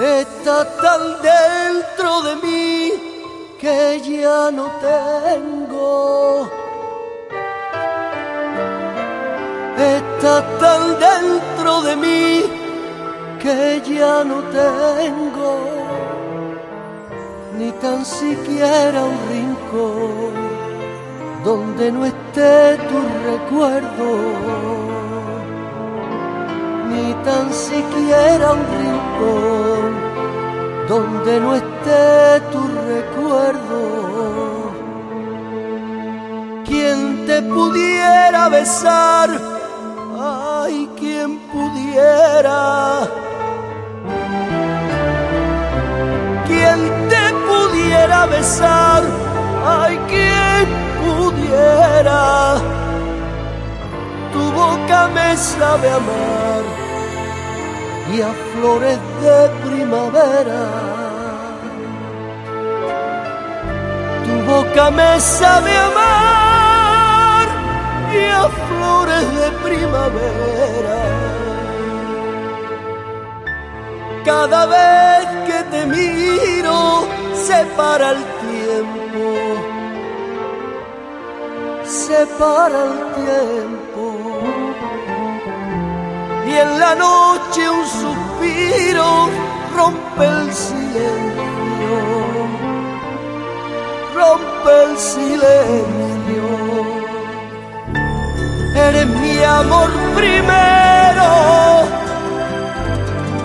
está tan dentro de mí que ya no tengo. Está tan dentro de mí que ya no tengo ni tan siquiera un rincón donde no esté tu recuerdo, ni tan siquiera un rincón donde no esté tu recuerdo. Quien te pudiera besar, ay, quien pudiera. Quien te pudiera besar, ay, quien pudiera. Tu boca me sabe amar y a flores de primavera. Boca me sabe amar y a flores de primavera. Cada vez que te miro se para el tiempo, se para el tiempo. Y en la noche un suspiro rompe el silencio, rompe el silencio. Eres mi amor primero,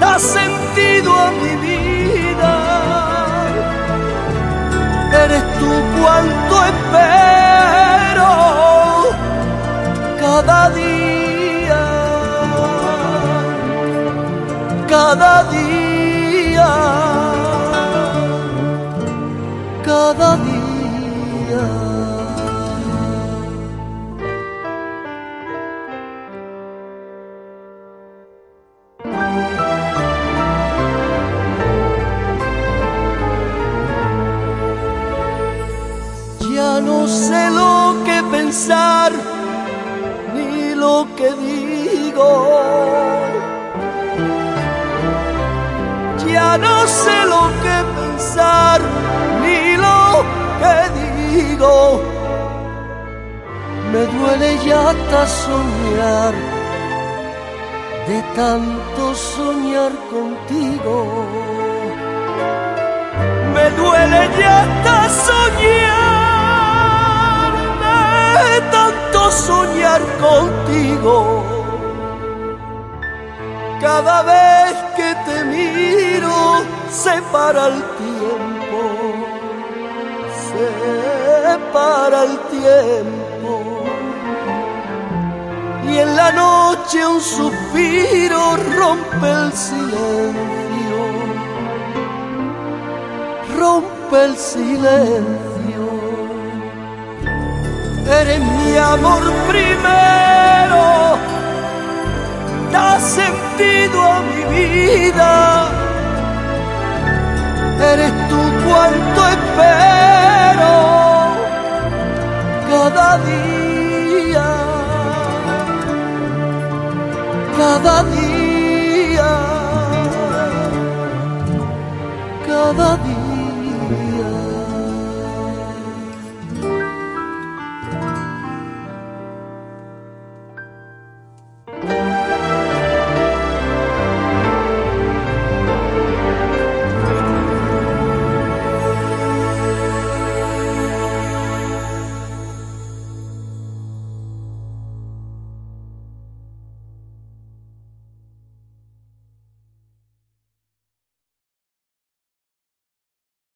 da sentido a mi vida. Eres tú cuanto espero cada día, cada día, cada día. Ya no sé lo que pensar ni lo que digo. Ya no sé lo que pensar ni lo que digo. Me duele ya hasta soñar de tanto soñar contigo me duele ya hasta soñar, soñar contigo. Cada vez que te miro se para el tiempo, se para el tiempo. Y en la noche un suspiro rompe el silencio rompe el silencio eres mi amor primero, da sentido a mi vida, eres tú cuanto espero. Cada día, cada día, cada día.